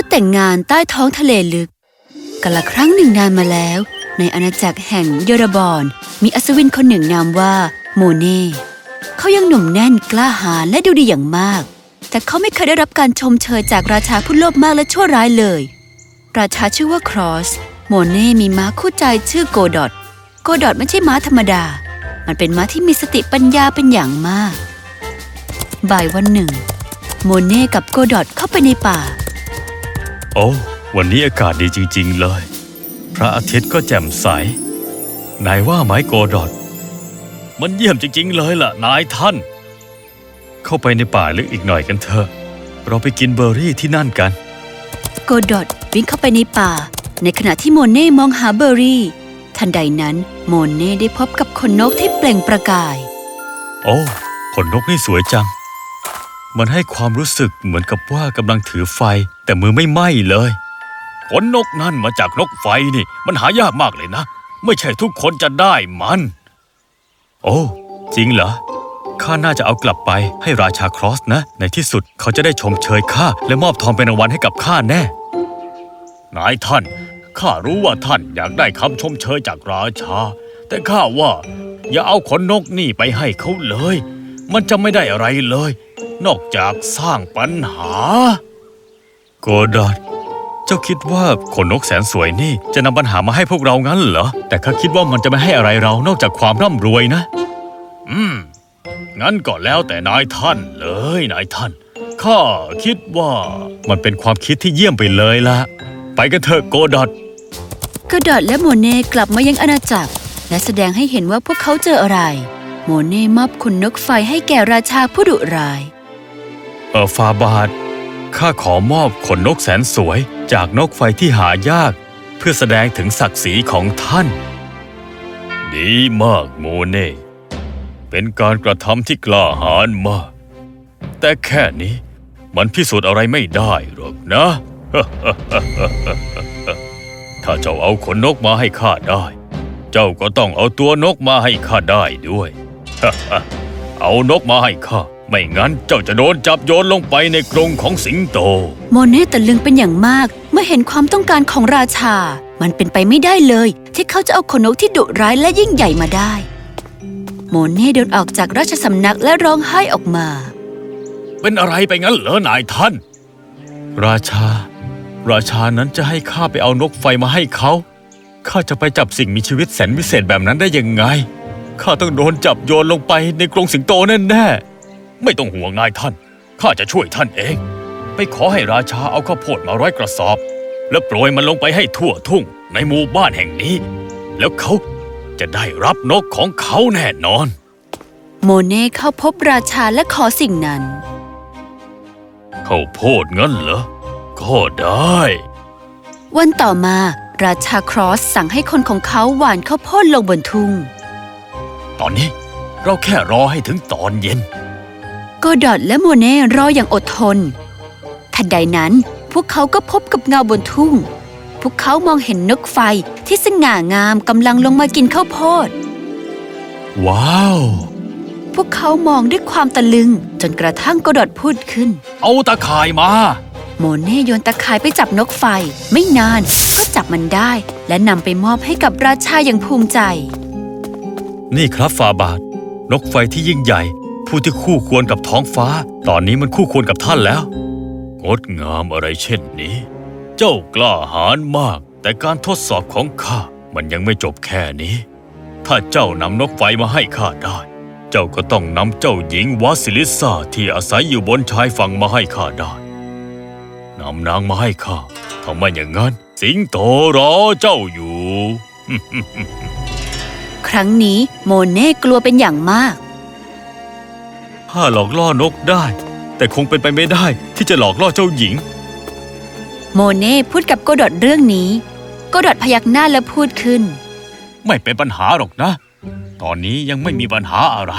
ชุดแต่งงานใต้ท้องทะเลลึกกาละครั้งหนึ่งนานมาแล้ว ในอาณาจักรแห่งเยอรบอนมีอัศวินคนหนึ่งนามว่าโมเน่เขายังหนุ่มแน่นกล้าหาญและดูดีอย่างมาก แต่เขาไม่เคยได้รับการชมเชยจากราชาผู้โลภมากและชั่วร้ายเลย ราชาชื่อว่าครอสโมเน่มีม้าคู่ใจชื่อโกดอตโกดอตไม่ใช่ม้าธรรมดา มันเป็นม้าที่มีสติปัญญาเป็นอย่างมาก บ่ายวันหนึ่ง โมเน่กับโกดอตเข้าไปในป่า อ้ วันนี้อากาศดีจริง ๆ เลย พระอาทิตย์ก็แจ่มใส นายว่าไหมโกดอด มันเยี่ยมจริง ๆ เลยล่ะ นายท่าน เข้าไปในป่าลึกอีกหน่อยกันเถอะ เราไปกินเบอร์รี่ที่นั่นกัน โกดอตวิ่งเข้าไปในป่า ในขณะที่โมเน่มองหาเบอร์รี่ ทันใดนั้นโมเน่ได้พบกับขนนกที่เปล่งประกาย โอ้ ขนนกนี่สวยจัง มันให้ความรู้สึกเหมือนกับว่ากำลังถือไฟ แต่มือไม่ไหม้เลยขนนกนั่นมาจากนกไฟนี่ มันหายากมากเลยนะ ไม่ใช่ทุกคนจะได้มัน โอ้ จริงเหรอข้าน่าจะเอากลับไปให้ราชาครอสนะ ในที่สุดเขาจะได้ชมเชยข้าและมอบทองเป็นรางวัลให้กับข้าแน่ นายท่าน ข้ารู้ว่าท่านอยากได้คำชมเชยจากราชา แต่ข้าว่า อย่าเอาขนนกนี่ไปให้เขาเลย มันจะไม่ได้อะไรเลย นอกจากสร้างปัญหา โกดอดเจ้าคิดว่าขนนกแสนสวยนี่จะนำปัญหามาให้พวกเรางั้นเหรอ แต่ข้าคิดว่ามันจะไม่ให้อะไรเรานอกจากความร่ำรวยนะ อืม งั้นก็แล้วแต่นายท่านเลยนายท่านข้าคิดว่ามันเป็นความคิดที่เยี่ยมไปเลยละไปกันเถอะโกดอดโกดอตและโมเน่กลับมายังอาณาจักร และแสดงให้เห็นว่าพวกเขาเจออะไร โมเน่มอบขนนกไฟให้แก่ราชาผู้ดุร้าย เออฟาบาทข้าขอมอบขนนกแสนสวยจากนกไฟที่หายาก เพื่อแสดงถึงศักดิ์ศรีของท่าน ดีมากโมเน่เป็นการกระทำที่กล้าหาญมาก แต่แค่นี้มันพิสูจน์อะไรไม่ได้หรอกนะ ถ้าเจ้าเอาขนนกมาให้ข้าได้ เจ้าก็ต้องเอาตัวนกมาให้ข้าได้ด้วย เอานกมาให้ข้า ไม่งั้นเจ้าจะโดนจับโยนลงไปในกรงของสิงโต โมเน่ตะลึงเป็นอย่างมาก เมื่อเห็นความต้องการของราชา มันเป็นไปไม่ได้เลย ที่เขาจะเอาขนนกที่ดุร้ายและยิ่งใหญ่มาได้ โมเน่เดินออกจากราชสำนักและร้องไห้ออกมา เป็นอะไรไปงั้นเหรอนายท่าน ราชา ราชานั้นจะให้ข้าไปเอานกไฟมาให้เขาข้าจะไปจับสิ่งมีชีวิตแสนวิเศษแบบนั้นได้ยังไงข้าต้องโดนจับโยนลงไปในกรงสิงโตแน่ๆ ไม่ต้องห่วงนายท่าน ข้าจะช่วยท่านเอง ไปขอให้ราชาเอาข้าวโพดมาร้อยกระสอบ แล้วโปรยมันลงไปให้ทั่วทุ่งในหมู่บ้านแห่งนี้ แล้วเขาจะได้รับนกของเขาแน่นอน โมเน่เข้าพบราชาและขอสิ่งนั้นข้าวโพดงั้นเหรอ ก็ได้ วันต่อมาราชาครอสสั่งให้คนของเขาหว่านข้าวโพดลงบนทุ่ง ตอนนี้เราแค่รอให้ถึงตอนเย็น โกดอตและโมเน่รออย่างอดทน ทันใดนั้นพวกเขาก็พบกับเงาบนทุ่ง พวกเขามองเห็นนกไฟที่สง่างามกำลังลงมากินข้าวโพด ว้าว พวกเขามองด้วยความตะลึงจนกระทั่งโกดอตพูดขึ้น เอาตาข่ายมา โมเน่โยนตะข่ายไปจับนกไฟ ไม่นานก็จับมันได้ และนำไปมอบให้กับราชาอย่างภูมิใจ นี่ครับฟาบาท นกไฟที่ยิ่งใหญ่ ผู้ที่คู่ควรกับท้องฟ้า ตอนนี้มันคู่ควรกับท่านแล้ว งดงามอะไรเช่นนี้ เจ้ากล้าหาญมาก แต่การทดสอบของข้ามันยังไม่จบแค่นี้ ถ้าเจ้านำนกไฟมาให้ข้าได้ เจ้าก็ต้องนำเจ้าหญิงวาสิลิซาที่อาศัยอยู่บนชายฝั่งมาให้ข้าได้นำนางมาให้ข้าทำไมอย่างนั้น สิงโตรอเจ้าอยู่ ครั้งนี้โมเน่กลัวเป็นอย่างมาก ข้าหลอกล่อนกได้ แต่คงเป็นไปไม่ได้ที่จะหลอกล่อเจ้าหญิง โมเน่พูดกับโกดอตเรื่องนี้ โกดอตพยักหน้าและพูดขึ้น ไม่เป็นปัญหาหรอกนะ ตอนนี้ยังไม่มีปัญหาอะไร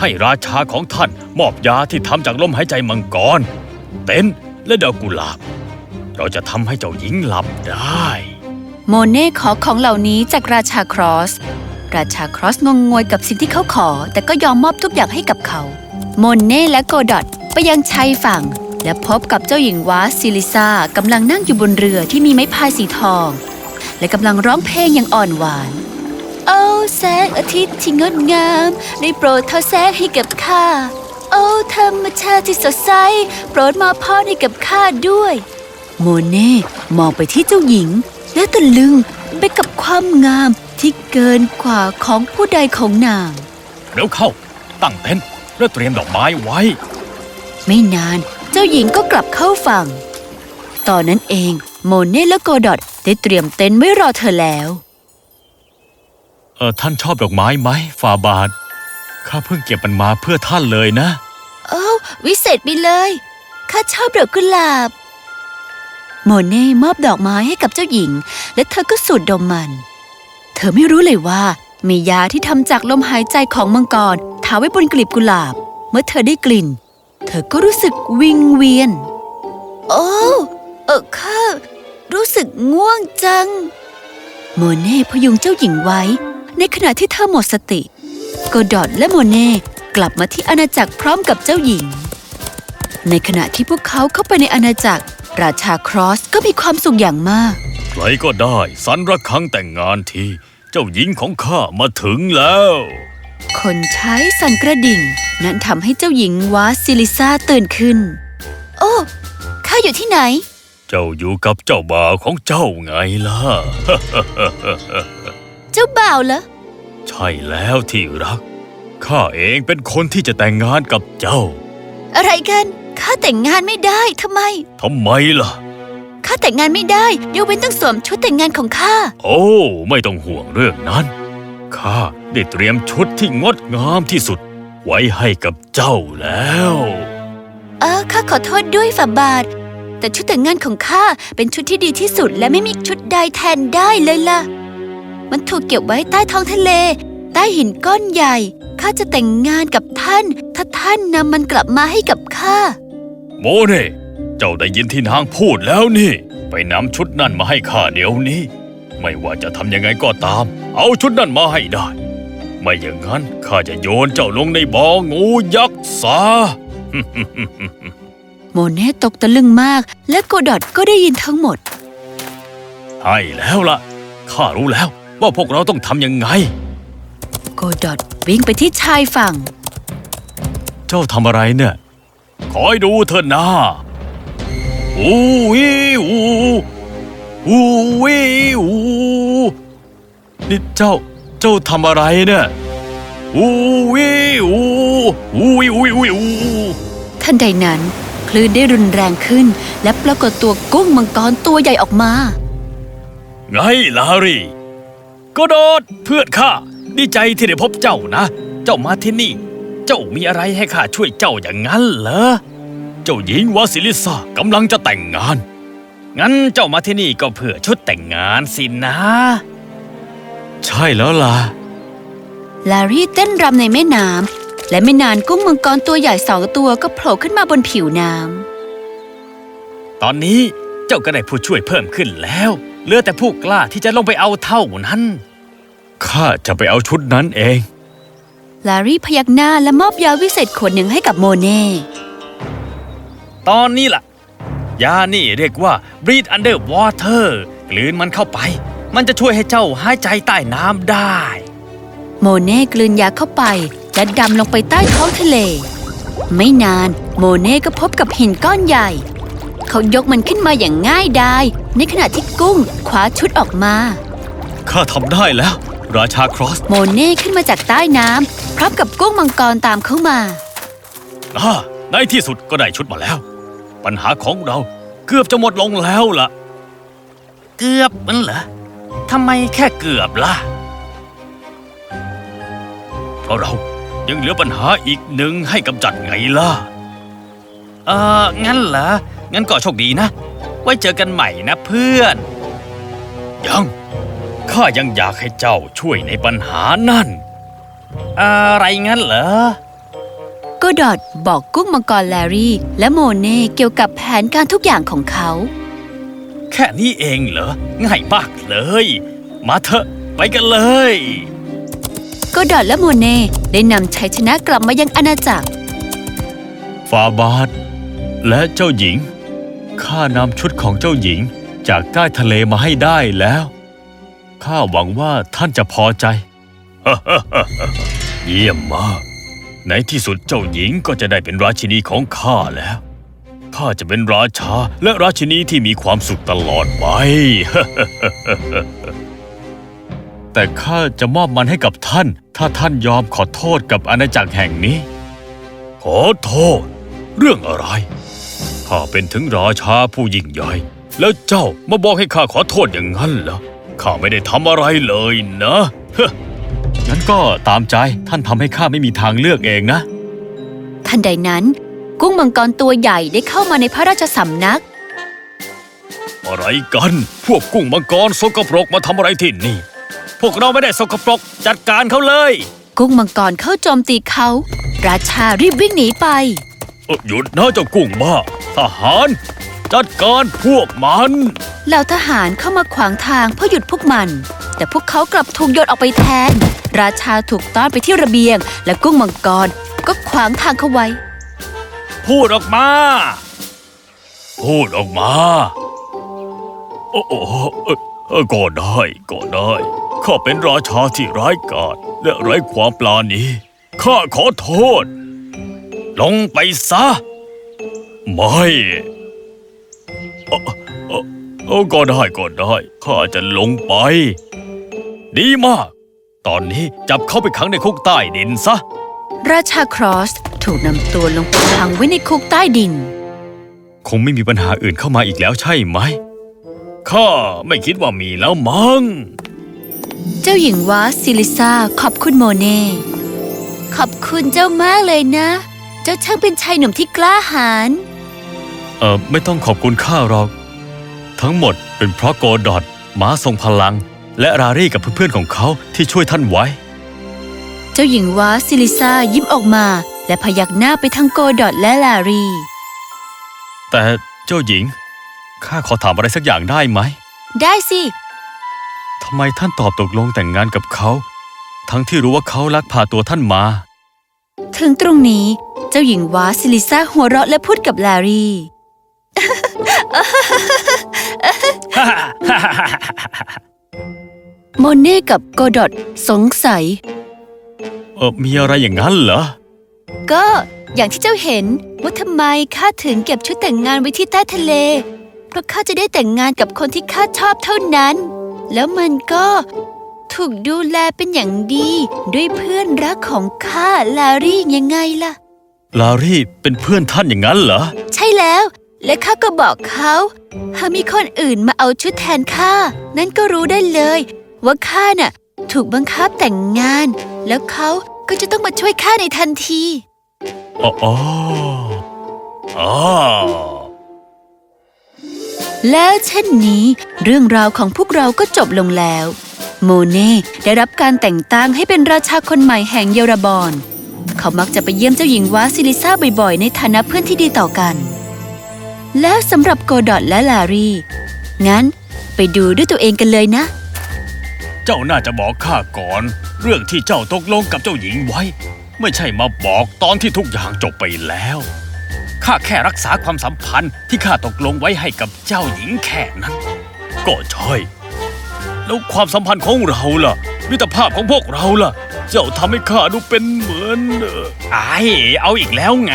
ให้ราชาของท่านมอบยาที่ทำจากลมหายใจมังกร เต็นท์และดอกกุหลาบ เราจะทำให้เจ้าหญิงหลับได้ โมเน่ขอของเหล่านี้จากราชาครอส ราชาครอสงงงวยกับสิ่งที่เขาขอ แต่ก็ยอมมอบทุกอย่างให้กับเขา โมเน่และโกดอตไปยังชายฝั่ง และพบกับเจ้าหญิงวาซิลิซากำลังนั่งอยู่บนเรือที่มีไม้พายสีทอง และกำลังร้องเพลงอย่างอ่อนหวาน โอ้แสงอาทิตย์ที่งดงาม ได้โปรดทอแสงให้กับข้า โอ้ธรรมชาติที่สดใส โปรดมาพรให้กับข้าด้วย โมเน่มองไปที่เจ้าหญิง และตะลึงไปกับความงาม ที่เกินกว่าของผู้ใดของนาง เร็วเข้า ตั้งเต็นท์และเตรียมดอกไม้ไว้ ไม่นานเจ้าหญิงก็กลับเข้าฝั่ง ตอนนั้นเองโมเน่และโกดอตได้เตรียมเต็นท์ไว้รอเธอแล้ว เออท่านชอบดอกไม้ไหมฟาบาทข้าเพิ่งเก็บมันมาเพื่อท่านเลยนะ โอ้ววิเศษไปเลยข้าชอบดอกกุหลาบ โมเน่มอบดอกไม้ให้กับเจ้าหญิง และเธอก็สูดดมมัน เธอไม่รู้เลยว่า มียาที่ทำจากลมหายใจของมังกรทาไว้บนกลีบกุหลาบ เมื่อเธอได้กลิ่น เธอก็รู้สึกวิงเวียน โอ้เออข้ารู้สึกง่วงจัง โมเน่พยุงเจ้าหญิงไว้ ในขณะที่เธอหมดสติโกดอดและโมเน่กลับมาที่อาณาจักรพร้อมกับเจ้าหญิง ในขณะที่พวกเขาเข้าไปในอาณาจักร ราชาครอสก็มีความสุขอย่างมาก ใครก็ได้สันระคังแต่งงานทีเจ้าหญิงของข้ามาถึงแล้ว คนใช้สั่นกระดิ่ง นั้นทำให้เจ้าหญิงวาซิลิซาตื่นขึ้น โอ้ข้าอยู่ที่ไหน เจ้าอยู่กับเจ้าบ่าวของเจ้าไงล่ะ เจ้าบ่าวเหรอ ใช่แล้วที่รัก ข้าเองเป็นคนที่จะแต่งงานกับเจ้า อะไรกัน ข้าแต่งงานไม่ได้ทำไม ทำไมล่ะ ข้าแต่งงานไม่ได้ยกเว้นต้องสวมชุดแต่งงานของข้า โอ้ ไม่ต้องห่วงเรื่องนั้น ข้าได้เตรียมชุดที่งดงามที่สุด ไว้ให้กับเจ้าแล้ว เออข้าขอโทษด้วยฝ่าบาท แต่ชุดแต่งงานของข้าเป็นชุดที่ดีที่สุดและไม่มีชุดใดแทนได้เลยล่ะ มันถูกเก็บไว้ใต้ท้องทะเล ใต้หินก้อนใหญ่ ข้าจะแต่งงานกับท่าน ถ้าท่านนำมันกลับมาให้กับข้า โมเน่ เจ้าได้ยินที่นางพูดแล้วนี่ ไปนำชุดนั่นมาให้ข้าเดี๋ยวนี้ ไม่ว่าจะทำยังไงก็ตาม เอาชุดนั่นมาให้ได้ ไม่อย่างนั้นข้าจะโยนเจ้าลงในบ่องูยักษ์ซะโมเน่ตกตะลึงมาก และโกดอดก็ได้ยินทั้งหมดให้แล้วล่ะข้ารู้แล้วว่าพวกเราต้องทำยังไง โกดอดวิ่งไปที่ชายฝั่ง เจ้าทำอะไรเนี่ย คอยดูเถอะนะ อูวิอูอูวิอูนี่เจ้าเจ้าทำอะไรเนี่ยอูวิอูอูวิอูวิอูทันใดนั้น คลื่นได้รุนแรงขึ้น และปรากฏตัวกุ้งมังกรตัวใหญ่ออกมา ไงลารีก็โดดเพื่อนข้าดีใจที่ได้พบเจ้านะ เจ้ามาที่นี่ เจ้ามีอะไรให้ข้าช่วยเจ้าอย่างนั้นเหรอ เจ้าหญิงวาสิลิซากำลังจะแต่งงาน งั้นเจ้ามาที่นี่ก็เพื่อชุดแต่งงานสินะ ใช่แล้วล่ะ ลารี่เต้นรำในแม่น้ำและไม่นานกุ้งมังกรตัวใหญ่สองตัวก็โผล่ขึ้นมาบนผิวน้ตอนนี้เจ้าก็ได้ผู้ช่วยเพิ่มขึ้นแล้ว เหลือแต่ผู้กล้าที่จะลงไปเอาเท่านั้น ข้าจะไปเอาชุดนั้นเองำลารี่พยักหน้าและมอบยาวิเศษขวดหนึ่งให้กับโมเน่ ตอนนี้ล่ะ ยานี่เรียกว่า breathe under water กลืนมันเข้าไป มันจะช่วยให้เจ้าหายใจใต้น้ำได้ โมเน่กลืนยาเข้าไป และดำลงไปใต้ท้องทะเล ไม่นานโมเน่ก็พบกับหินก้อนใหญ่ เขายกมันขึ้นมาอย่างง่ายดายในขณะที่กุ้งคว้าชุดออกมา ข้าทำได้แล้ว ราชาครอสโมเน่ขึ้นมาจากใต้น้ำพร้อมกับกุ้งมังกรตามเข้ามา อ่าในที่สุดก็ได้ชุดมาแล้ว ปัญหาของเรา เกือบจะหมดลงแล้วล่ะ เกือบมันเหรอทำไมแค่เกือบล่ะ เพราะเรายังเหลือปัญหาอีกหนึ่งให้กำจัดไงล่ะ เอองั้นเหรอ งั้นก็โชคดีนะ ไว้เจอกันใหม่นะเพื่อน ยัง ข้ายังอยากให้เจ้าช่วยในปัญหานั่น อะไรงั้นเหรอ โกดอดบอกกุ้งมังกรแลรี่ และโมเน่เกี่ยวกับแผนการทุกอย่างของเขา แค่นี้เองเหรอ ง่ายมากเลย มาเถอะ ไปกันเลยโกดอดและโมเน่ได้นำชัยชนะกลับมายังอาณาจักรฟาบาทและเจ้าหญิง ข้านำชุดของเจ้าหญิงจากใต้ทะเลมาให้ได้แล้ว ข้าหวังว่าท่านจะพอใจ เยี่ยมมาก ในที่สุดเจ้าหญิงก็จะได้เป็นราชินีของข้าแล้วข้าจะเป็นราชาและราชินีที่มีความสุขตลอดไป แต่ข้าจะมอบมันให้กับท่าน ถ้าท่านยอมขอโทษกับอาณาจักรแห่งนี้ ขอโทษ เรื่องอะไรข้าเป็นถึงราชาผู้ยิ่งใหญ่ แล้วเจ้ามาบอกให้ข้าขอโทษอย่างนั้นเหรอข้าไม่ได้ทำอะไรเลยนะ งั้นก็ตามใจท่านทำให้ข้าไม่มีทางเลือกเองนะ ทันใดนั้น กุ้งมังกรตัวใหญ่ได้เข้ามาในพระราชสำนัก อะไรกัน พวกกุ้งมังกรสกปรกมาทำอะไรที่นี่ พวกเราไม่ได้สกปรกจัดการเขาเลย กุ้งมังกรเข้าโจมตีเขา ราชารีบวิ่งหนีไปเอ่อหยุดนะเจ้ากุ้งบ้า ทหาร จัดการพวกมันเหล่าทหารเข้ามาขวางทางเพื่อหยุดพวกมัน แต่พวกเขากลับถูกโยนออกไปแทน ราชาถูกต้อนไปที่ระเบียง และกุ้งมังกรก็ขวางทางเขาไว้ พูดออกมา พูดออกมา โอ้โอ้ก็ได้ก็ได้ข้าเป็นราชาที่ร้ายกาจและไร้ความปลาณีข้าขอโทษ ลงไปซะ ไม่ก็ได้ก็ได้ข้าจะลงไป ดีมาก ตอนนี้จับเขาไปขังในคุกใต้ดินซะ ราชาครอสถูกนำตัวลงไปขังไว้ในคุกใต้ดิน คงไม่มีปัญหาอื่นเข้ามาอีกแล้วใช่ไหม ข้าไม่คิดว่ามีแล้วมั้ง เจ้าหญิงวาซิลิซาขอบคุณโมเน่ ขอบคุณเจ้ามากเลยนะ เจ้าช่างเป็นชายหนุ่มที่กล้าหาญ เออไม่ต้องขอบคุณข้าหรอก ทั้งหมดเป็นเพราะโกดอดม้าทรงพลัง และรารี่กับเพื่อนๆของเขาที่ช่วยท่านไว้ เจ้าหญิงวาซิลิซายิ้มออกมา และพยักหน้าไปทางโกดอดและลารี แต่เจ้าหญิง ข้าขอถามอะไรสักอย่างได้ไหม ได้สิ ทำไมท่านตอบตกลงแต่งงานกับเขา ทั้งที่รู้ว่าเขาลักพาตัวท่านมา ถึงตรงนี้เจ้าหญิงวาซิลิซาหัวเราะและพูดกับลารี โมเน่กับโกดอดสงสัย เออมีอะไรอย่างนั้นเหรอ ก็อย่างที่เจ้าเห็นว่าทำไมข้าถึงเก็บชุดแต่งงานไว้ที่ใต้ทะเล เพราะข้าจะได้แต่งงานกับคนที่ข้าชอบเท่านั้น แล้วมันก็ถูกดูแลเป็นอย่างดี ด้วยเพื่อนรักของข้าลารี่ยังไงล่ะ ลารี่เป็นเพื่อนท่านอย่างนั้นเหรอ ใช่แล้ว และข้าก็บอกเขาหากมีคนอื่นมาเอาชุดแทนข้านั้นก็รู้ได้เลย ว่าข้าน่ะถูกบังคับแต่งงาน แล้วเขาก็จะต้องมาช่วยข้าในทันทีอ๋ออ๋ออ๋อแล้วเช่นนี้ เรื่องราวของพวกเราก็จบลงแล้ว โมเน่ได้รับการแต่งตั้งให้เป็นราชาคนใหม่แห่งเยอรบอน เขามักจะไปเยี่ยมเจ้าหญิงวาซิลิซาบ่อยๆ ในฐานะเพื่อนที่ดีต่อกัน แล้วสำหรับโกดอตและลารีงั้นไปดูด้วยตัวเองกันเลยนะ เจ้าน่าจะบอกข้าก่อน เรื่องที่เจ้าตกลงกับเจ้าหญิงไว้ ไม่ใช่มาบอกตอนที่ทุกอย่างจบไปแล้วข้าแค่รักษาความสัมพันธ์ที่ข้าตกลงไว้ให้กับเจ้าหญิงแค่นั้น ก็ใช่ แล้วความสัมพันธ์ของเราล่ะ มิตรภาพของพวกเราล่ะ เจ้าทำให้ข้าดูเป็นเหมือนไอ้เอาอีกแล้วไง